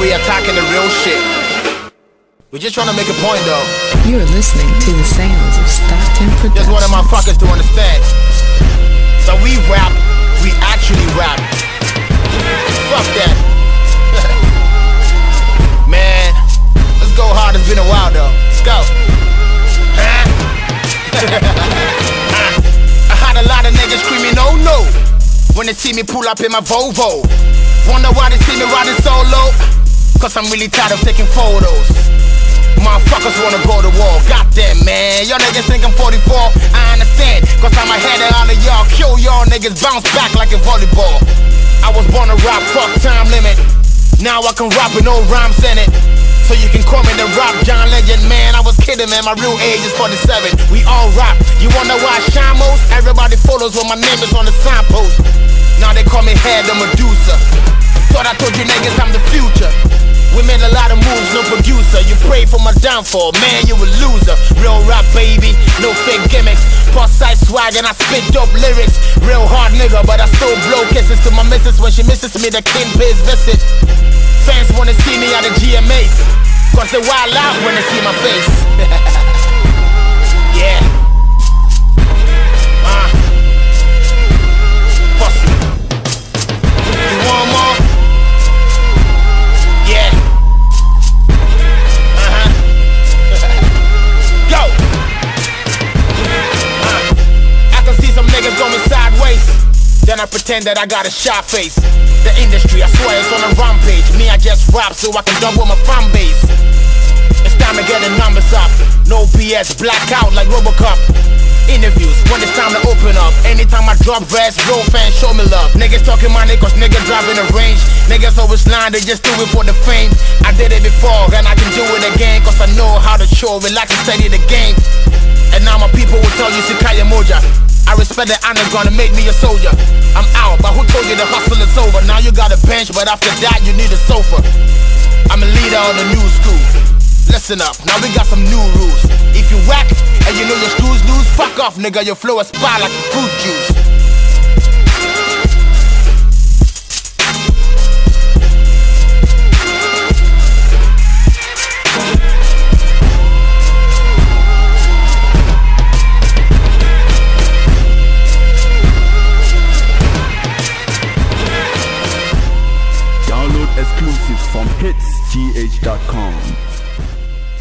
be attacking the real shit. We're just trying to make a point though. You're listening to the sounds of Stockton Productions. Just want my fuckers to understand. So we rap, we actually rap. Fuck that. Man, let's go hard. It's been a while though. Let's go. Huh? I had a lot of niggas screaming, oh no, when they see me pull up in my Volvo. Wonder why they see me riding solo? Cause I'm really tired of taking photos. Motherfuckers wanna go to war, goddamn man. Y'all niggas think I'm 44, I understand. Cause I'm ahead of all of y'all. Kill y'all niggas, bounce back like a volleyball. I was born to rap, fuck time limit. Now I can rap with no rhymes in it. So you can call me the rap John Legend, man. I was kidding, man. My real age is 47. We all rap. You wonder why I shine most? Everybody follows when my name is on the signpost. Now they call me Head the Medusa. Thought I told you niggas I'm the future. We made a lot of moves, no producer. You pray for my downfall, man, you a loser. Real rap, baby, no fake gimmicks. Plus side swag and I spit dope lyrics. Real hard nigga, but I still blow kisses to my missus when she misses me. The king pays visit. Fans wanna see me at the GMAs. Cause they wild out when they see my face. I pretend that I got a shy face. The industry, I swear it's on a rampage. Me, I just rap so I can double my fan base. It's time to get the numbers up. No BS, blackout like Robocop. Interviews when it's time to open up. Anytime I drop verse, real fans show me love. Niggas talking money cause niggas driving the range. Niggas always lying, they just do it for the fame. I did it before and I can do it again cause I know how to show, relax and study the game. And now my people will tell you Sikaya Moja. I respect the honor, gonna make me a soldier. I'm out, but who told you the hustle is over? Now you got a bench, but after that you need a sofa. I'm a leader of the new school. Listen up, now we got some new rules. If you whack and you know your screws loose, fuck off, nigga. Your flow is spy like fruit juice. exclusives from hits.gh.com.